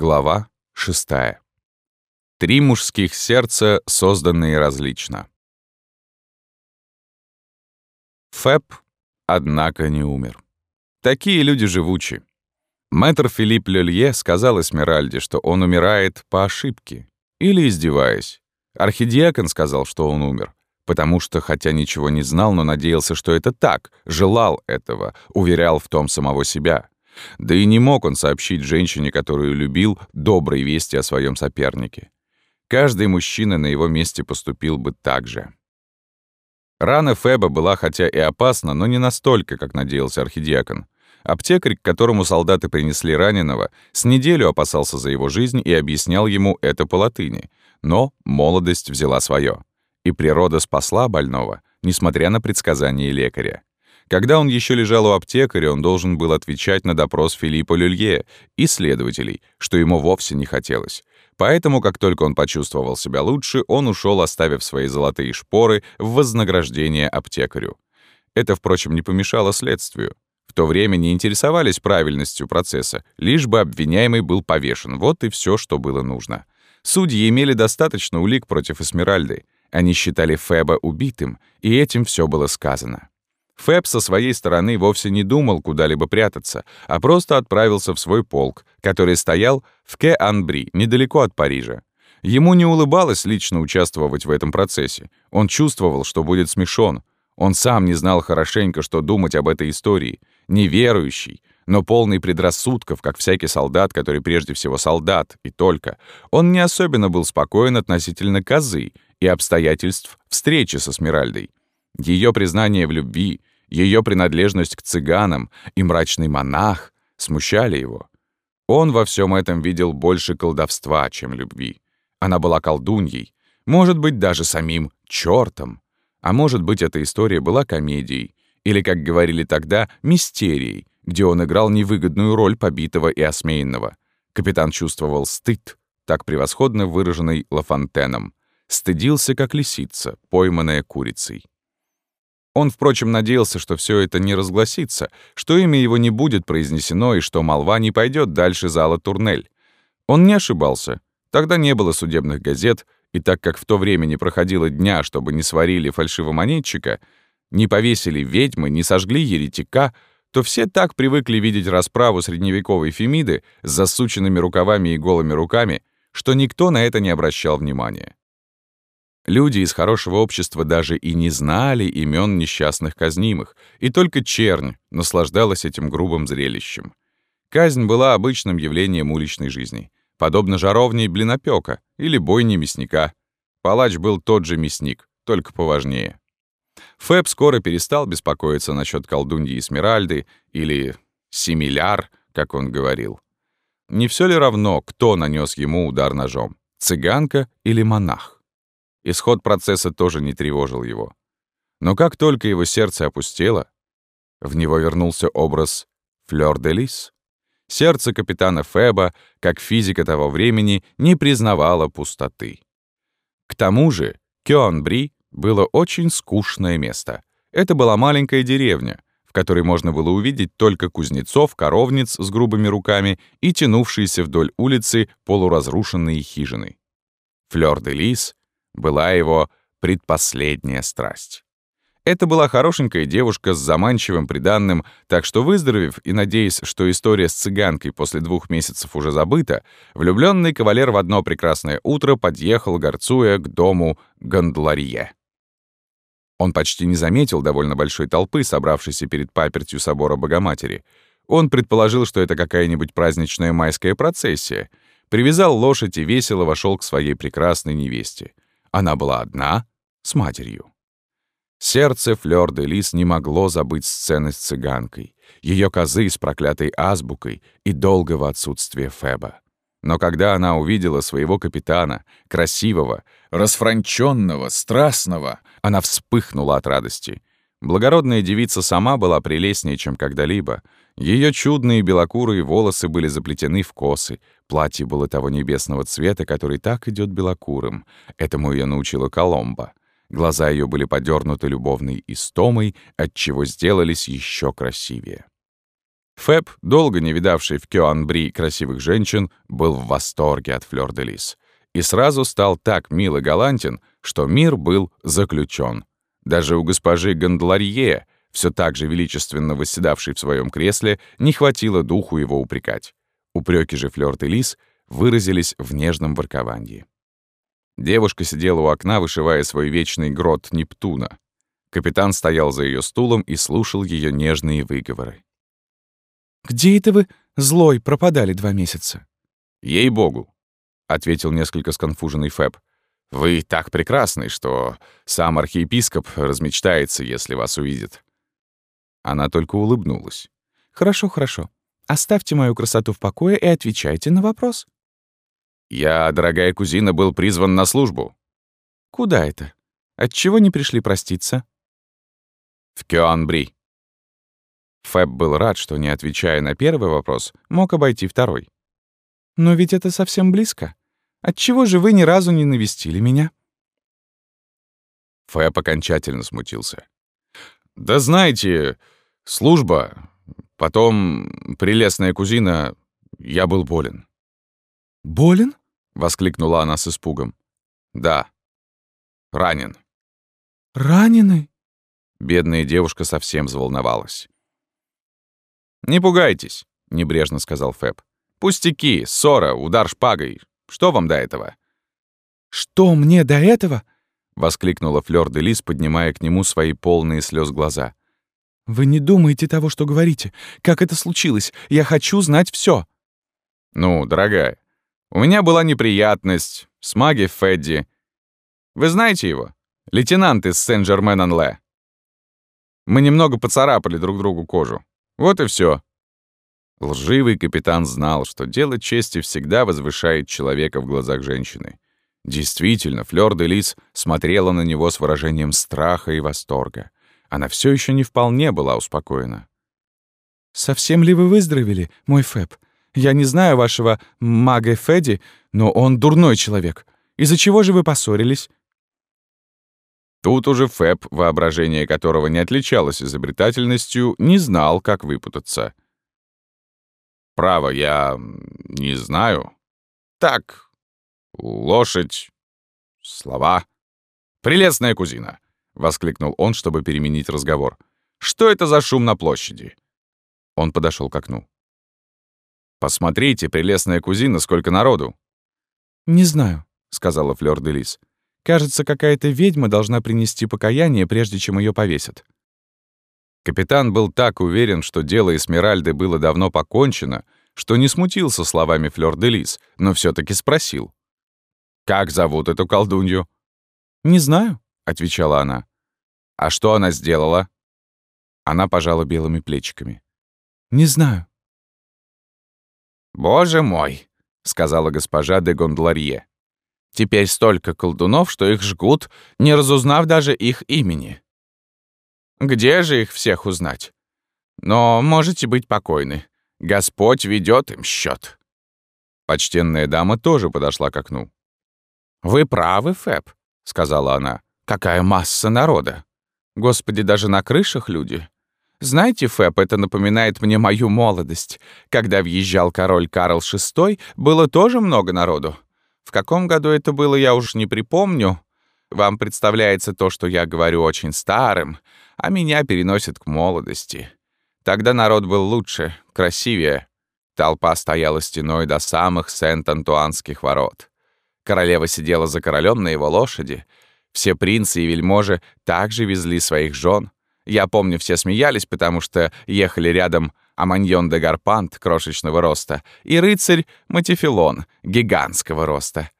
Глава 6. Три мужских сердца, созданные различно. Фэб, однако, не умер. Такие люди живучи. Мэтр Филипп Лёлье сказал Эсмеральде, что он умирает по ошибке или издеваясь. Архидиакон сказал, что он умер, потому что, хотя ничего не знал, но надеялся, что это так, желал этого, уверял в том самого себя. Да и не мог он сообщить женщине, которую любил, добрые вести о своем сопернике. Каждый мужчина на его месте поступил бы так же. Рана Феба была хотя и опасна, но не настолько, как надеялся архидиакон. Аптекарь, к которому солдаты принесли раненого, с неделю опасался за его жизнь и объяснял ему это по латыни. Но молодость взяла свое, И природа спасла больного, несмотря на предсказания лекаря. Когда он еще лежал у аптекаря, он должен был отвечать на допрос Филиппа Люлье и следователей, что ему вовсе не хотелось. Поэтому, как только он почувствовал себя лучше, он ушел, оставив свои золотые шпоры в вознаграждение аптекарю. Это, впрочем, не помешало следствию. В то время не интересовались правильностью процесса, лишь бы обвиняемый был повешен. Вот и все, что было нужно. Судьи имели достаточно улик против Эсмеральды. Они считали Феба убитым, и этим все было сказано. Фэб со своей стороны вовсе не думал куда-либо прятаться, а просто отправился в свой полк, который стоял в Ке-Анбри, недалеко от Парижа. Ему не улыбалось лично участвовать в этом процессе. Он чувствовал, что будет смешон. Он сам не знал хорошенько, что думать об этой истории. Неверующий, но полный предрассудков, как всякий солдат, который прежде всего солдат, и только. Он не особенно был спокоен относительно козы и обстоятельств встречи со Смиральдой. Ее признание в любви, ее принадлежность к цыганам и мрачный монах смущали его. Он во всем этом видел больше колдовства, чем любви. Она была колдуньей, может быть, даже самим чертом. А может быть, эта история была комедией, или, как говорили тогда, мистерией, где он играл невыгодную роль побитого и осмеянного. Капитан чувствовал стыд, так превосходно выраженный Лафонтеном. Стыдился, как лисица, пойманная курицей. Он, впрочем, надеялся, что все это не разгласится, что имя его не будет произнесено и что молва не пойдет дальше зала Турнель. Он не ошибался. Тогда не было судебных газет, и так как в то время не проходило дня, чтобы не сварили фальшивомонетчика, не повесили ведьмы, не сожгли еретика, то все так привыкли видеть расправу средневековой Фемиды с засученными рукавами и голыми руками, что никто на это не обращал внимания. Люди из хорошего общества даже и не знали имен несчастных казнимых, и только чернь наслаждалась этим грубым зрелищем. Казнь была обычным явлением уличной жизни, подобно жаровне блинопека или бойне мясника. Палач был тот же мясник, только поважнее. Фэб скоро перестал беспокоиться насчет колдуньи Эсмеральды или «семиляр», как он говорил. Не все ли равно, кто нанес ему удар ножом, цыганка или монах? Исход процесса тоже не тревожил его. Но как только его сердце опустело, в него вернулся образ Флёр де Лис. Сердце капитана Феба, как физика того времени, не признавало пустоты. К тому же Кёнбри было очень скучное место. Это была маленькая деревня, в которой можно было увидеть только кузнецов, коровниц с грубыми руками и тянувшиеся вдоль улицы полуразрушенные хижины. Флёр де Лис была его предпоследняя страсть. Это была хорошенькая девушка с заманчивым приданным, так что, выздоровев и надеясь, что история с цыганкой после двух месяцев уже забыта, влюбленный кавалер в одно прекрасное утро подъехал, горцуя, к дому Гондларье. Он почти не заметил довольно большой толпы, собравшейся перед папертью собора Богоматери. Он предположил, что это какая-нибудь праздничная майская процессия. Привязал лошадь и весело вошел к своей прекрасной невесте. Она была одна, с матерью. Сердце Флёр де Лис не могло забыть сцены с цыганкой, ее козы с проклятой азбукой и долгого отсутствия Феба. Но когда она увидела своего капитана, красивого, расфранченного, страстного, она вспыхнула от радости. Благородная девица сама была прелестнее, чем когда-либо. Ее чудные белокурые волосы были заплетены в косы, платье было того небесного цвета, который так идет белокурым. Этому ее научила Коломба. Глаза ее были подернуты любовной истомой, отчего сделались еще красивее. Фэб, долго не видавший в Кёанбри красивых женщин, был в восторге от Флёр де Лис и сразу стал так мил и галантен, что мир был заключен. Даже у госпожи Гондларье, все так же величественно восседавшей в своем кресле, не хватило духу его упрекать. Упреки же Флёр де Лис выразились в нежном ворковании. Девушка сидела у окна, вышивая свой вечный грот Нептуна. Капитан стоял за ее стулом и слушал ее нежные выговоры. «Где это вы, злой, пропадали два месяца?» «Ей-богу», — ответил несколько сконфуженный Фэб. «Вы так прекрасны, что сам архиепископ размечтается, если вас увидит». Она только улыбнулась. «Хорошо, хорошо. Оставьте мою красоту в покое и отвечайте на вопрос». «Я, дорогая кузина, был призван на службу». «Куда это? Отчего не пришли проститься?» «В Кёанбри». Фэб был рад, что, не отвечая на первый вопрос, мог обойти второй. «Но ведь это совсем близко. Отчего же вы ни разу не навестили меня?» Фэб окончательно смутился. «Да знаете, служба, потом прелестная кузина, я был болен». «Болен?» — воскликнула она с испугом. «Да. Ранен». «Ранены?» Бедная девушка совсем взволновалась. «Не пугайтесь», — небрежно сказал Фэб. «Пустяки, ссора, удар шпагой. Что вам до этого?» «Что мне до этого?» — воскликнула Флёр де Лис, поднимая к нему свои полные слез глаза. «Вы не думаете того, что говорите. Как это случилось? Я хочу знать все. «Ну, дорогая, у меня была неприятность с маги Федди. Вы знаете его? Лейтенант из Сен-Жермен-Анле. Мы немного поцарапали друг другу кожу. Вот и все. Лживый капитан знал, что дело чести всегда возвышает человека в глазах женщины. Действительно, Флёр де Лис смотрела на него с выражением страха и восторга. Она все еще не вполне была успокоена. «Совсем ли вы выздоровели, мой Фэб? Я не знаю вашего мага Федди, но он дурной человек. Из-за чего же вы поссорились?» Тут уже Фэб, воображение которого не отличалось изобретательностью, не знал, как выпутаться. «Право, я не знаю. Так, лошадь, слова. Прелестная кузина!» — воскликнул он, чтобы переменить разговор. «Что это за шум на площади?» Он подошел к окну. «Посмотрите, прелестная кузина, сколько народу!» «Не знаю», — сказала Флёр де Лис. «Кажется, какая-то ведьма должна принести покаяние, прежде чем ее повесят». Капитан был так уверен, что дело Эсмеральды было давно покончено, что не смутился словами Флёр де Лис, но все таки спросил. «Как зовут эту колдунью?» «Не знаю», — отвечала она. «А что она сделала?» Она пожала белыми плечиками. «Не знаю». «Боже мой!» — сказала госпожа де Гондларье. «Теперь столько колдунов, что их жгут, не разузнав даже их имени. Где же их всех узнать? Но можете быть покойны. Господь ведет им счет. Почтенная дама тоже подошла к окну. «Вы правы, Фэб», — сказала она. «Какая масса народа! Господи, даже на крышах люди. Знаете, Фэб, это напоминает мне мою молодость. Когда въезжал король Карл VI, было тоже много народу. В каком году это было, я уж не припомню. Вам представляется то, что я говорю очень старым, а меня переносит к молодости. Тогда народ был лучше, красивее. Толпа стояла стеной до самых Сент-Антуанских ворот. Королева сидела за королем на его лошади. Все принцы и вельможи также везли своих жен. Я помню, все смеялись, потому что ехали рядом Аманьон де Гарпант крошечного роста и рыцарь Матифилон гигантского роста.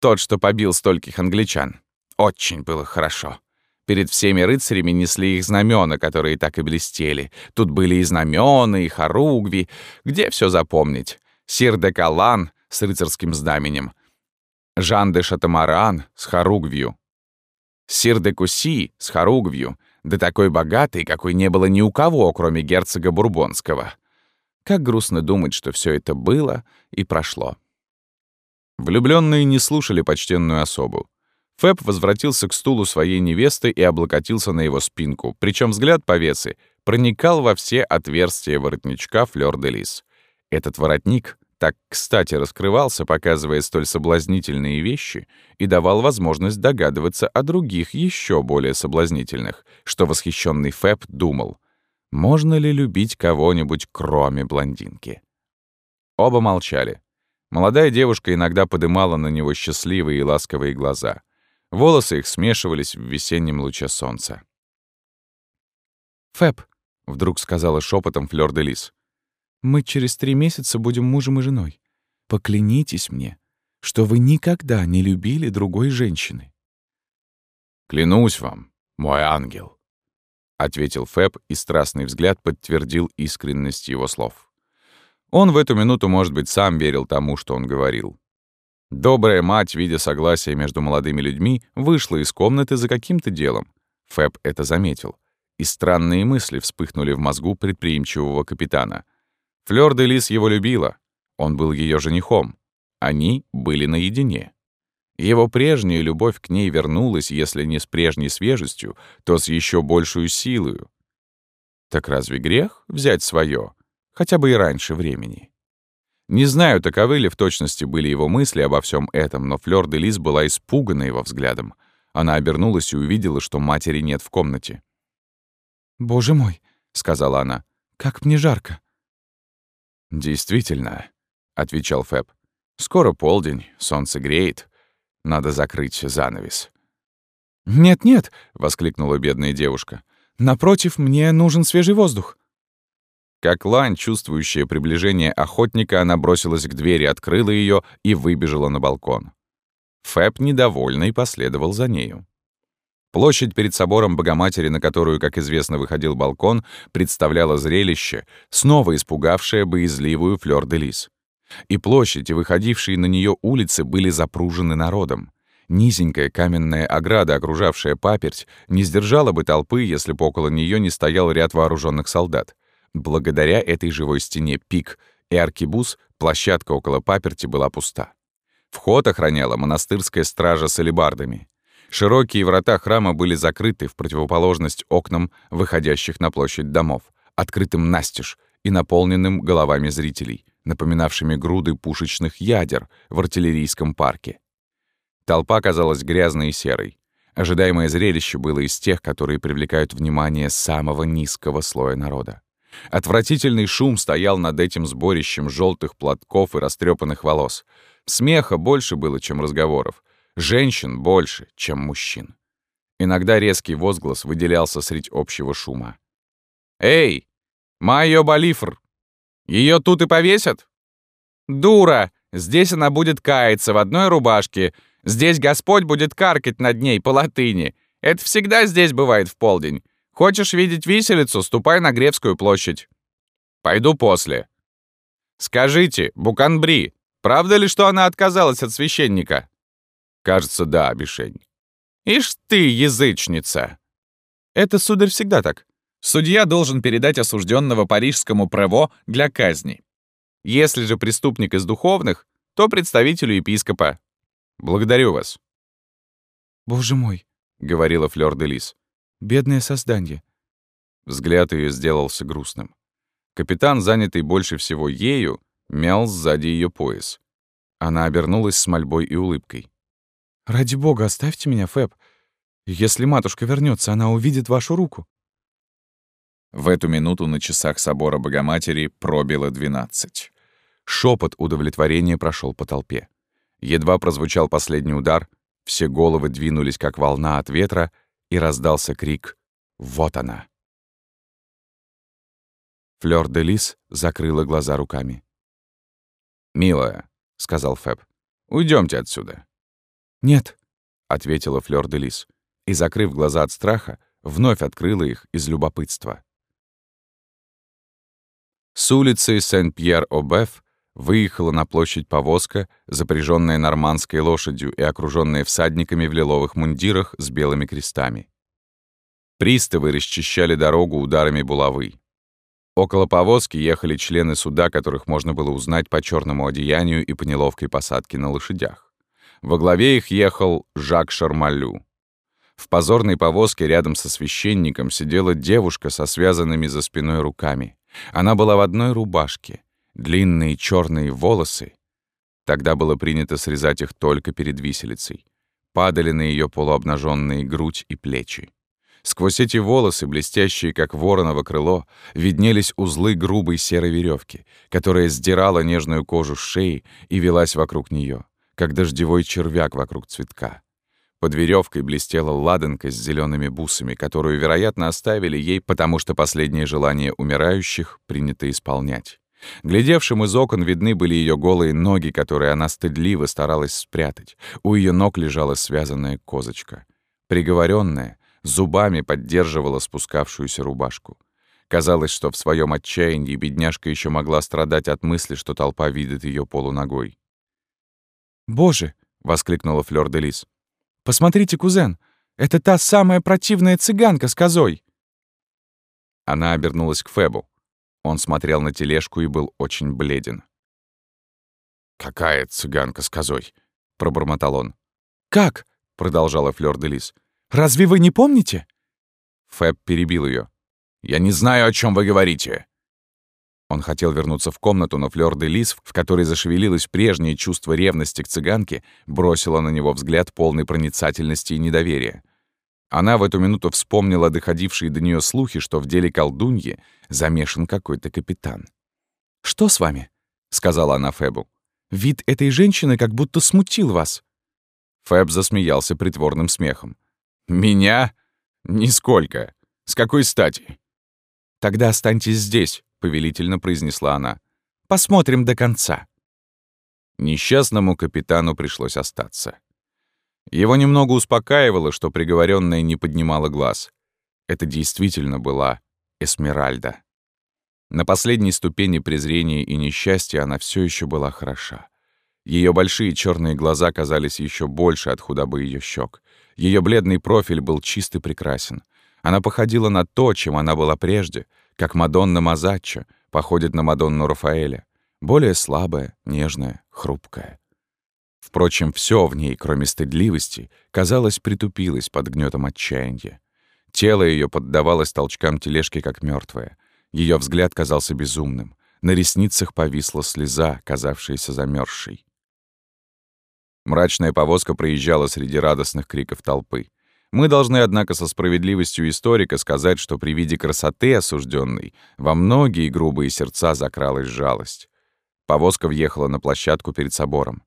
Тот, что побил стольких англичан. Очень было хорошо. Перед всеми рыцарями несли их знамена, которые так и блестели. Тут были и знамена, и хоругви. Где все запомнить? Сир де Калан с рыцарским знаменем. Жан де Шатамаран с хоругвью. Сир де Куси с хоругвью — да такой богатый, какой не было ни у кого, кроме герцога Бурбонского. Как грустно думать, что все это было и прошло. Влюбленные не слушали почтенную особу. Фэб возвратился к стулу своей невесты и облокотился на его спинку, причем взгляд повесы проникал во все отверстия воротничка флёр-де-лис. Этот воротник так кстати раскрывался, показывая столь соблазнительные вещи, и давал возможность догадываться о других еще более соблазнительных, что восхищенный Фэб думал, можно ли любить кого-нибудь кроме блондинки. Оба молчали. Молодая девушка иногда подымала на него счастливые и ласковые глаза. Волосы их смешивались в весеннем луче солнца. «Фэб», — вдруг сказала шепотом Флёр де Лис, мы через три месяца будем мужем и женой. Поклянитесь мне, что вы никогда не любили другой женщины». «Клянусь вам, мой ангел», — ответил Фэб, и страстный взгляд подтвердил искренность его слов. Он в эту минуту, может быть, сам верил тому, что он говорил. Добрая мать, видя согласие между молодыми людьми, вышла из комнаты за каким-то делом. Фэб это заметил. И странные мысли вспыхнули в мозгу предприимчивого капитана. Флёр де Лис его любила. Он был ее женихом. Они были наедине. Его прежняя любовь к ней вернулась, если не с прежней свежестью, то с еще большую силою. Так разве грех взять свое, хотя бы и раньше времени? Не знаю, таковы ли в точности были его мысли обо всем этом, но Флёр де Лис была испугана его взглядом. Она обернулась и увидела, что матери нет в комнате. «Боже мой», — сказала она, — «как мне жарко». «Действительно», — отвечал Фэб. «Скоро полдень, солнце греет. Надо закрыть занавес». «Нет-нет», — воскликнула бедная девушка. «Напротив, мне нужен свежий воздух». Как лань, чувствующая приближение охотника, она бросилась к двери, открыла ее и выбежала на балкон. Фэб, недовольный, последовал за нею. Площадь перед собором Богоматери, на которую, как известно, выходил балкон, представляла зрелище, снова испугавшее боязливую флёр де лис. И площадь, и выходившие на нее улицы были запружены народом. Низенькая каменная ограда, окружавшая паперть, не сдержала бы толпы, если бы около нее не стоял ряд вооруженных солдат. Благодаря этой живой стене пик и аркибус площадка около паперти была пуста. Вход охраняла монастырская стража с алебардами. Широкие врата храма были закрыты в противоположность окнам, выходящих на площадь домов, открытым настежь и наполненным головами зрителей, напоминавшими груды пушечных ядер в артиллерийском парке. Толпа казалась грязной и серой. Ожидаемое зрелище было из тех, которые привлекают внимание самого низкого слоя народа. Отвратительный шум стоял над этим сборищем желтых платков и растрепанных волос. Смеха больше было, чем разговоров. Женщин больше, чем мужчин. Иногда резкий возглас выделялся средь общего шума. «Эй, Майо Балифр! Ее тут и повесят?» «Дура! Здесь она будет каяться в одной рубашке. Здесь Господь будет каркать над ней по латыни. Это всегда здесь бывает в полдень. Хочешь видеть виселицу, ступай на Гревскую площадь». «Пойду после». «Скажите, Буканбри, правда ли, что она отказалась от священника?» Кажется, да, Бишень. Ишь ты, язычница! Это, сударь, всегда так. Судья должен передать осужденного парижскому прево для казни. Если же преступник из духовных, то представителю епископа. Благодарю вас. «Боже мой», — говорила Флёр де Лис, — «бедное создание». Взгляд ее сделался грустным. Капитан, занятый больше всего ею, мял сзади ее пояс. Она обернулась с мольбой и улыбкой. «Ради бога, оставьте меня, Фэб. Если матушка вернется, она увидит вашу руку». В эту минуту на часах собора Богоматери пробило двенадцать. Шепот удовлетворения прошел по толпе. Едва прозвучал последний удар, все головы двинулись, как волна от ветра, и раздался крик «Вот она!». Флёр де Лис закрыла глаза руками. «Милая», — сказал Фэб, — «уйдёмте отсюда». «Нет», — ответила Флёр де Лис, и, закрыв глаза от страха, вновь открыла их из любопытства. С улицы Сен-Пьер-Обеф выехала на площадь повозка, запряженная нормандской лошадью и окруженная всадниками в лиловых мундирах с белыми крестами. Приставы расчищали дорогу ударами булавы. Около повозки ехали члены суда, которых можно было узнать по черному одеянию и по неловкой посадке на лошадях. Во главе их ехал Жак Шармалю. В позорной повозке рядом со священником сидела девушка со связанными за спиной руками. Она была в одной рубашке, длинные черные волосы. Тогда было принято срезать их только перед виселицей. Падали на ее полуобнаженные грудь и плечи. Сквозь эти волосы, блестящие, как вороново крыло, виднелись узлы грубой серой веревки, которая сдирала нежную кожу с шеи и велась вокруг нее, как дождевой червяк вокруг цветка. Под веревкой блестела ладанка с зелеными бусами, которую, вероятно, оставили ей, потому что последнее желание умирающих принято исполнять. Глядевшим из окон видны были ее голые ноги, которые она стыдливо старалась спрятать. У ее ног лежала связанная козочка. Приговоренная, зубами поддерживала спускавшуюся рубашку. Казалось, что в своем отчаянии бедняжка еще могла страдать от мысли, что толпа видит ее полуногой. «Боже!» — воскликнула Флёр де Лис. «Посмотрите, кузен! Это та самая противная цыганка с козой!» Она обернулась к Фебу. Он смотрел на тележку и был очень бледен. «Какая цыганка с козой?» — пробормотал он. «Как?» — продолжала Флёр де Лис. Разве вы не помните?» Фэб перебил ее. «Я не знаю, о чем вы говорите». Он хотел вернуться в комнату, но Флёр де Лис, в которой зашевелилось прежнее чувство ревности к цыганке, бросила на него взгляд полной проницательности и недоверия. Она в эту минуту вспомнила доходившие до нее слухи, что в деле колдуньи замешан какой-то капитан. «Что с вами?» — сказала она Фэбу. «Вид этой женщины как будто смутил вас». Фэб засмеялся притворным смехом. «Меня? Нисколько. С какой стати?» «Тогда останьтесь здесь», — повелительно произнесла она. «Посмотрим до конца». Несчастному капитану пришлось остаться. Его немного успокаивало, что приговоренная не поднимала глаз. Это действительно была Эсмеральда. На последней ступени презрения и несчастья она все еще была хороша. Ее большие черные глаза казались еще больше от худобы ее щек. Ее бледный профиль был чист и прекрасен. Она походила на то, чем она была прежде, как Мадонна Мазаччо походит на Мадонну Рафаэля. Более слабая, нежная, хрупкая. Впрочем, все в ней, кроме стыдливости, казалось, притупилось под гнетом отчаяния. Тело ее поддавалось толчкам тележки, как мертвое. Ее взгляд казался безумным. На ресницах повисла слеза, казавшаяся замерзшей. Мрачная повозка проезжала среди радостных криков толпы. Мы должны, однако, со справедливостью историка сказать, что при виде красоты осужденной во многие грубые сердца закралась жалость. Повозка въехала на площадку перед собором.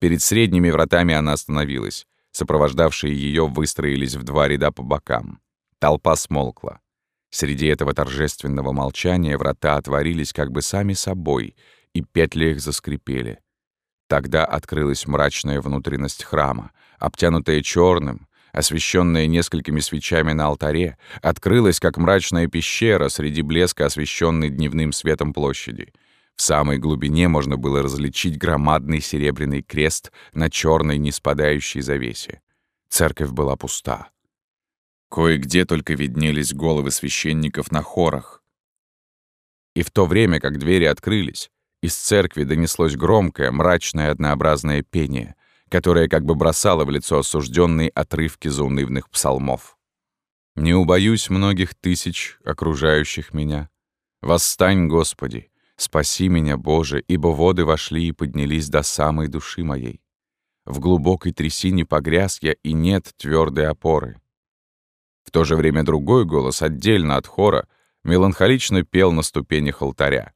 Перед средними вратами она остановилась. Сопровождавшие ее выстроились в два ряда по бокам. Толпа смолкла. Среди этого торжественного молчания врата отворились как бы сами собой, и петли их заскрипели. Тогда открылась мрачная внутренность храма, обтянутая черным, освещенная несколькими свечами на алтаре, открылась как мрачная пещера среди блеска, освещенной дневным светом площади. В самой глубине можно было различить громадный серебряный крест на черной неспадающей завесе. Церковь была пуста. Кое-где только виднелись головы священников на хорах. И в то время, как двери открылись, из церкви донеслось громкое, мрачное, однообразное пение, которое как бы бросало в лицо осужденные отрывки заунывных псалмов. «Не убоюсь многих тысяч, окружающих меня. Восстань, Господи, спаси меня, Боже, ибо воды вошли и поднялись до самой души моей. В глубокой трясине погряз я, и нет твердой опоры». В то же время другой голос, отдельно от хора, меланхолично пел на ступенях алтаря.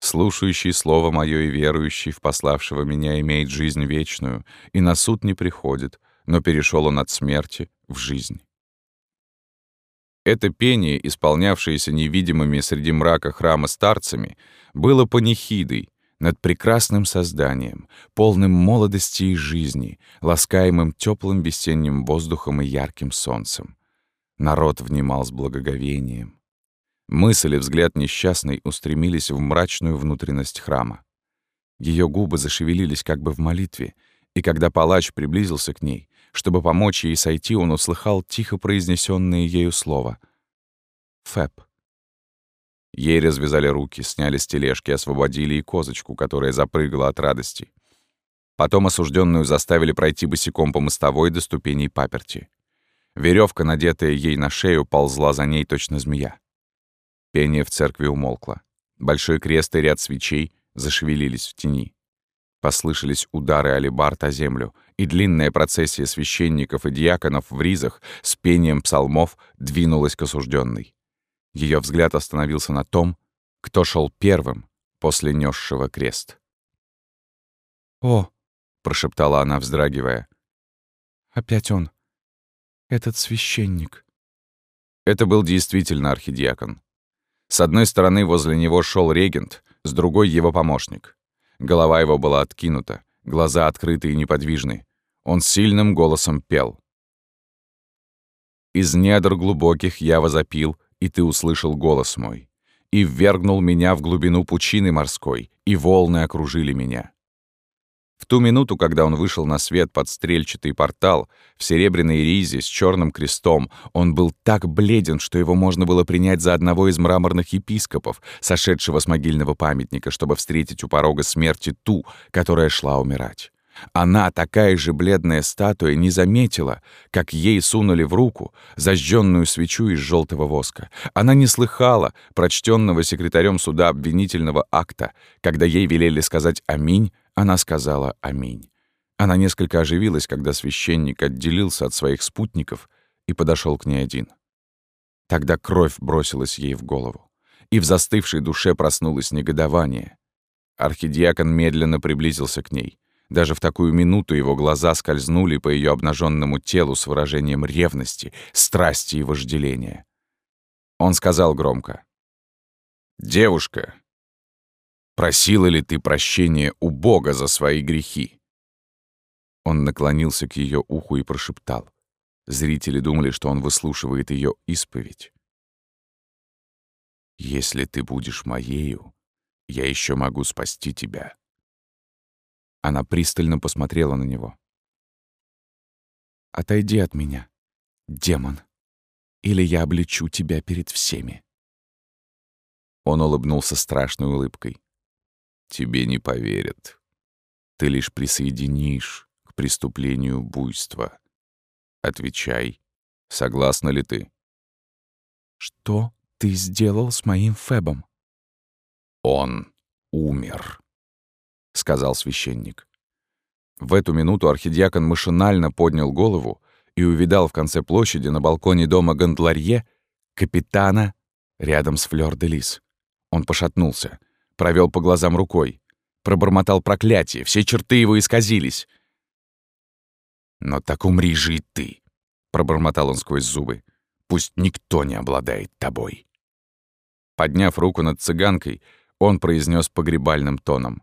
Слушающий слово мое и верующий в пославшего меня имеет жизнь вечную, и на суд не приходит, но перешел он от смерти в жизнь. Это пение, исполнявшееся невидимыми среди мрака храма старцами, было панихидой над прекрасным созданием, полным молодости и жизни, ласкаемым теплым весенним воздухом и ярким солнцем. Народ внимал с благоговением. Мысль и взгляд несчастной устремились в мрачную внутренность храма. Ее губы зашевелились как бы в молитве, и когда палач приблизился к ней, чтобы помочь ей сойти, он услыхал тихо произнесенное ею слово «Фэб». Ей развязали руки, сняли с тележки, освободили и козочку, которая запрыгала от радости. Потом осужденную заставили пройти босиком по мостовой до ступеней паперти. Веревка, надетая ей на шею, ползла за ней точно змея. Пение в церкви умолкло. Большой крест и ряд свечей зашевелились в тени. Послышались удары алибард о землю, и длинная процессия священников и диаконов в ризах с пением псалмов двинулась к осужденной. Ее взгляд остановился на том, кто шел первым после несшего крест. «О!» — прошептала она, вздрагивая. «Опять он!» этот священник?» Это был действительно архидиакон. С одной стороны возле него шел регент, с другой — его помощник. Голова его была откинута, глаза открыты и неподвижны. Он сильным голосом пел. «Из недр глубоких я возопил, и ты услышал голос мой, и ввергнул меня в глубину пучины морской, и волны окружили меня. В ту минуту, когда он вышел на свет под стрельчатый портал, в серебряной ризе с черным крестом, он был так бледен, что его можно было принять за одного из мраморных епископов, сошедшего с могильного памятника, чтобы встретить у порога смерти ту, которая шла умирать. Она, такая же бледная статуя, не заметила, как ей сунули в руку зажженную свечу из желтого воска. Она не слыхала прочтенного секретарем суда обвинительного акта. Когда ей велели сказать «Аминь», она сказала «Аминь». Она несколько оживилась, когда священник отделился от своих спутников и подошел к ней один. Тогда кровь бросилась ей в голову, и в застывшей душе проснулось негодование. Архидиакон медленно приблизился к ней — даже в такую минуту его глаза скользнули по ее обнаженному телу с выражением ревности, страсти и вожделения. Он сказал громко. «Девушка, просила ли ты прощения у Бога за свои грехи?» Он наклонился к ее уху и прошептал. Зрители думали, что он выслушивает ее исповедь. «Если ты будешь моею, я еще могу спасти тебя». Она пристально посмотрела на него. «Отойди от меня, демон, или я обличу тебя перед всеми». Он улыбнулся страшной улыбкой. «Тебе не поверят. Ты лишь присоединишь к преступлению буйства. Отвечай, согласна ли ты?» «Что ты сделал с моим Фебом?» «Он умер» сказал священник. В эту минуту архидиакон машинально поднял голову и увидал в конце площади на балконе дома Гондларье капитана рядом с Флёр де Лис. Он пошатнулся, провел по глазам рукой, пробормотал проклятие, все черты его исказились. «Но так умри же и ты», — пробормотал он сквозь зубы. «Пусть никто не обладает тобой». Подняв руку над цыганкой, он произнес погребальным тоном.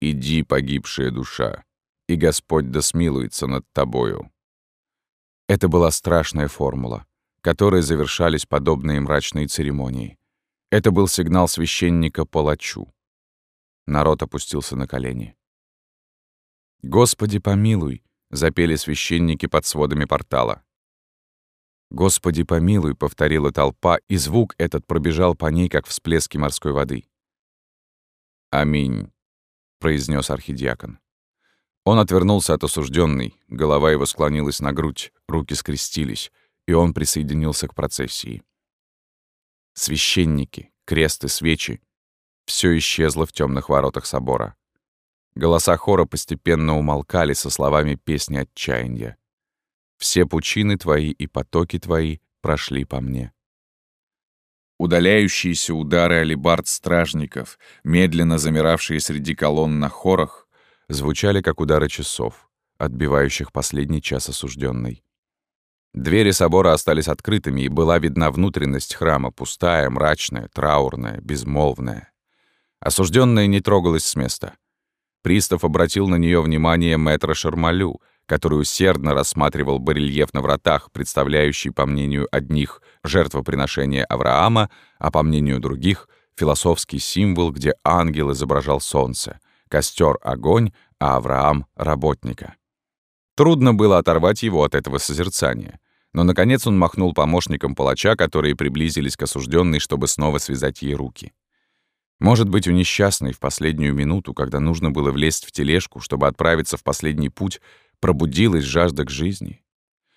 «Иди, погибшая душа, и Господь да смилуется над тобою». Это была страшная формула, которой завершались подобные мрачные церемонии. Это был сигнал священника палачу. Народ опустился на колени. «Господи, помилуй!» — запели священники под сводами портала. «Господи, помилуй!» — повторила толпа, и звук этот пробежал по ней, как всплески морской воды. «Аминь!» — произнес архидиакон. Он отвернулся от осужденной, голова его склонилась на грудь, руки скрестились, и он присоединился к процессии. Священники, кресты, свечи — все исчезло в темных воротах собора. Голоса хора постепенно умолкали со словами песни отчаяния. «Все пучины твои и потоки твои прошли по мне». Удаляющиеся удары алибард стражников, медленно замиравшие среди колонн на хорах, звучали как удары часов, отбивающих последний час осужденной. Двери собора остались открытыми, и была видна внутренность храма, пустая, мрачная, траурная, безмолвная. Осужденная не трогалась с места. Пристав обратил на нее внимание мэтра Шармалю, который усердно рассматривал барельеф на вратах, представляющий, по мнению одних, жертвоприношение Авраама, а по мнению других — философский символ, где ангел изображал солнце, костер — огонь, а Авраам — работника. Трудно было оторвать его от этого созерцания. Но, наконец, он махнул помощникам палача, которые приблизились к осужденной, чтобы снова связать ей руки. Может быть, у несчастной в последнюю минуту, когда нужно было влезть в тележку, чтобы отправиться в последний путь, пробудилась жажда к жизни.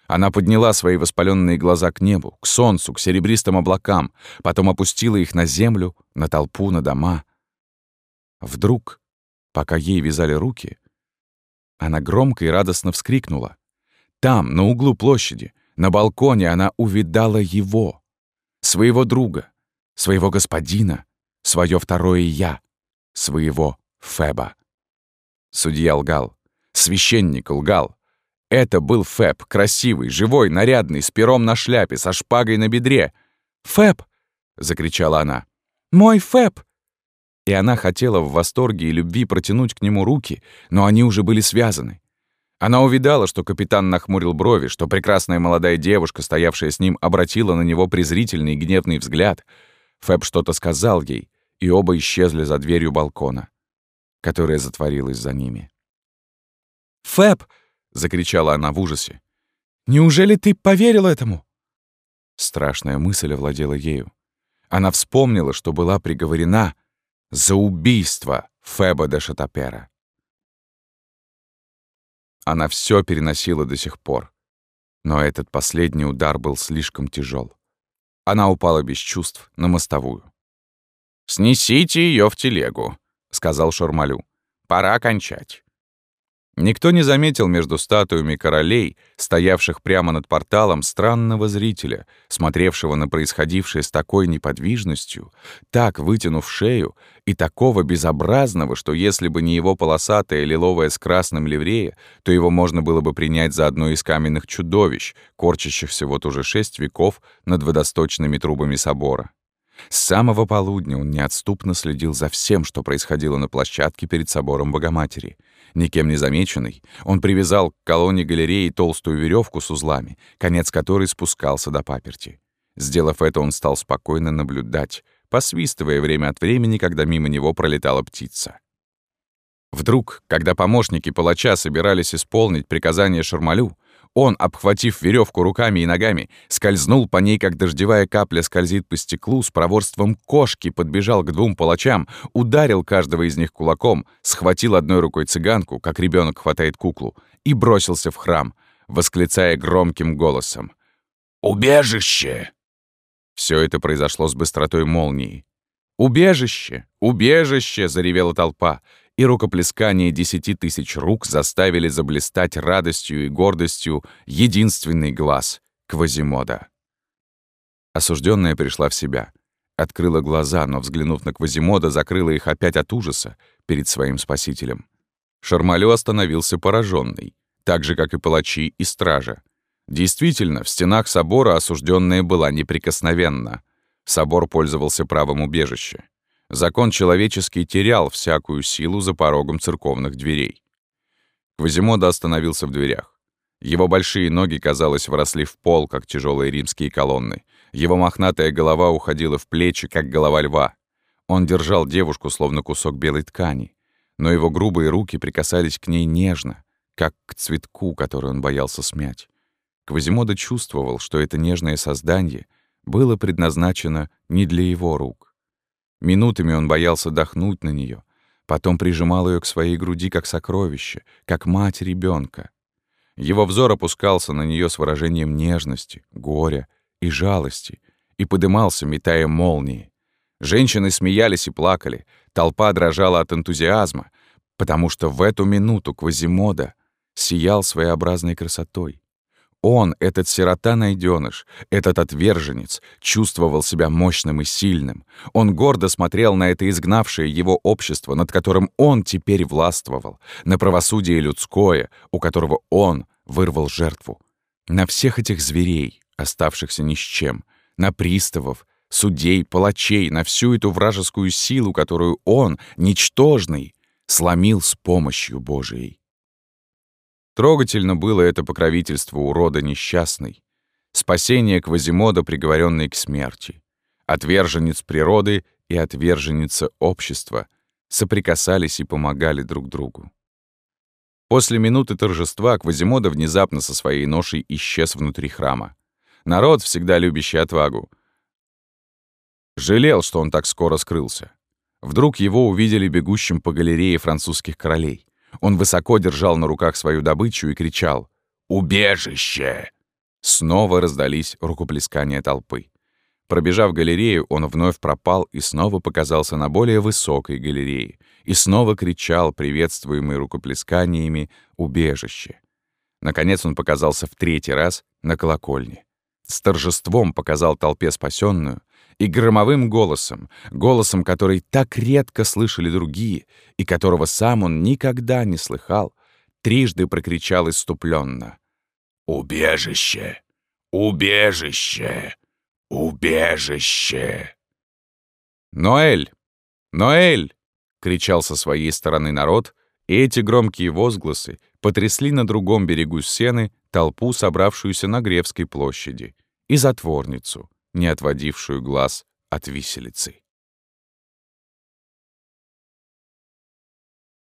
Она подняла свои воспаленные глаза к небу, к солнцу, к серебристым облакам, потом опустила их на землю, на толпу, на дома. Вдруг, пока ей вязали руки, она громко и радостно вскрикнула. Там, на углу площади, на балконе она увидала его, своего друга, своего господина, свое второе «я», своего Феба. Судья лгал, священник лгал, это был Фэб, красивый, живой, нарядный, с пером на шляпе, со шпагой на бедре. «Фэб!» — закричала она. «Мой Фэб!» И она хотела в восторге и любви протянуть к нему руки, но они уже были связаны. Она увидала, что капитан нахмурил брови, что прекрасная молодая девушка, стоявшая с ним, обратила на него презрительный и гневный взгляд. Фэб что-то сказал ей, и оба исчезли за дверью балкона, которая затворилась за ними. «Фэб!» — закричала она в ужасе. «Неужели ты поверил этому?» Страшная мысль овладела ею. Она вспомнила, что была приговорена за убийство Феба де Шатапера. Она все переносила до сих пор, но этот последний удар был слишком тяжел. Она упала без чувств на мостовую. «Снесите ее в телегу», — сказал Шармалю. «Пора кончать». Никто не заметил между статуями королей, стоявших прямо над порталом, странного зрителя, смотревшего на происходившее с такой неподвижностью, так вытянув шею, и такого безобразного, что если бы не его полосатая лиловая с красным ливрея, то его можно было бы принять за одно из каменных чудовищ, корчащихся вот уже шесть веков над водосточными трубами собора. С самого полудня он неотступно следил за всем, что происходило на площадке перед собором Богоматери — Никем не замеченный, он привязал к колонне галереи толстую веревку с узлами, конец которой спускался до паперти. Сделав это, он стал спокойно наблюдать, посвистывая время от времени, когда мимо него пролетала птица. Вдруг, когда помощники палача собирались исполнить приказание Шармалю, он, обхватив веревку руками и ногами, скользнул по ней, как дождевая капля скользит по стеклу, с проворством кошки подбежал к двум палачам, ударил каждого из них кулаком, схватил одной рукой цыганку, как ребенок хватает куклу, и бросился в храм, восклицая громким голосом. «Убежище!» Все это произошло с быстротой молнии. «Убежище! Убежище!» — заревела толпа и рукоплескание десяти тысяч рук заставили заблистать радостью и гордостью единственный глаз — Квазимода. Осужденная пришла в себя. Открыла глаза, но, взглянув на Квазимода, закрыла их опять от ужаса перед своим спасителем. Шармалю остановился пораженный, так же, как и палачи и стража. Действительно, в стенах собора осужденная была неприкосновенна. Собор пользовался правом убежища. Закон человеческий терял всякую силу за порогом церковных дверей. Квазимода остановился в дверях. Его большие ноги, казалось, вросли в пол, как тяжелые римские колонны. Его мохнатая голова уходила в плечи, как голова льва. Он держал девушку, словно кусок белой ткани. Но его грубые руки прикасались к ней нежно, как к цветку, который он боялся смять. Квазимода чувствовал, что это нежное создание было предназначено не для его рук. Минутами он боялся дохнуть на нее, потом прижимал ее к своей груди как сокровище, как мать ребенка. Его взор опускался на нее с выражением нежности, горя и жалости и подымался, метая молнии. Женщины смеялись и плакали, толпа дрожала от энтузиазма, потому что в эту минуту Квазимода сиял своеобразной красотой. Он, этот сирота-найдёныш, этот отверженец, чувствовал себя мощным и сильным. Он гордо смотрел на это изгнавшее его общество, над которым он теперь властвовал, на правосудие людское, у которого он вырвал жертву. На всех этих зверей, оставшихся ни с чем, на приставов, судей, палачей, на всю эту вражескую силу, которую он, ничтожный, сломил с помощью Божией. Трогательно было это покровительство урода несчастный. Спасение Квазимода, приговоренный к смерти. Отверженец природы и отверженница общества соприкасались и помогали друг другу. После минуты торжества Квазимода внезапно со своей ношей исчез внутри храма. Народ, всегда любящий отвагу, жалел, что он так скоро скрылся. Вдруг его увидели бегущим по галерее французских королей. Он высоко держал на руках свою добычу и кричал «Убежище!». Снова раздались рукоплескания толпы. Пробежав галерею, он вновь пропал и снова показался на более высокой галерее и снова кричал, приветствуемый рукоплесканиями, «Убежище!». Наконец он показался в третий раз на колокольне. С торжеством показал толпе спасенную и громовым голосом, голосом, который так редко слышали другие и которого сам он никогда не слыхал, трижды прокричал иступленно: «Убежище! Убежище! Убежище!» «Ноэль! Ноэль!» — кричал со своей стороны народ, и эти громкие возгласы потрясли на другом берегу Сены толпу, собравшуюся на Гревской площади, и затворницу, не отводившую глаз от виселицы.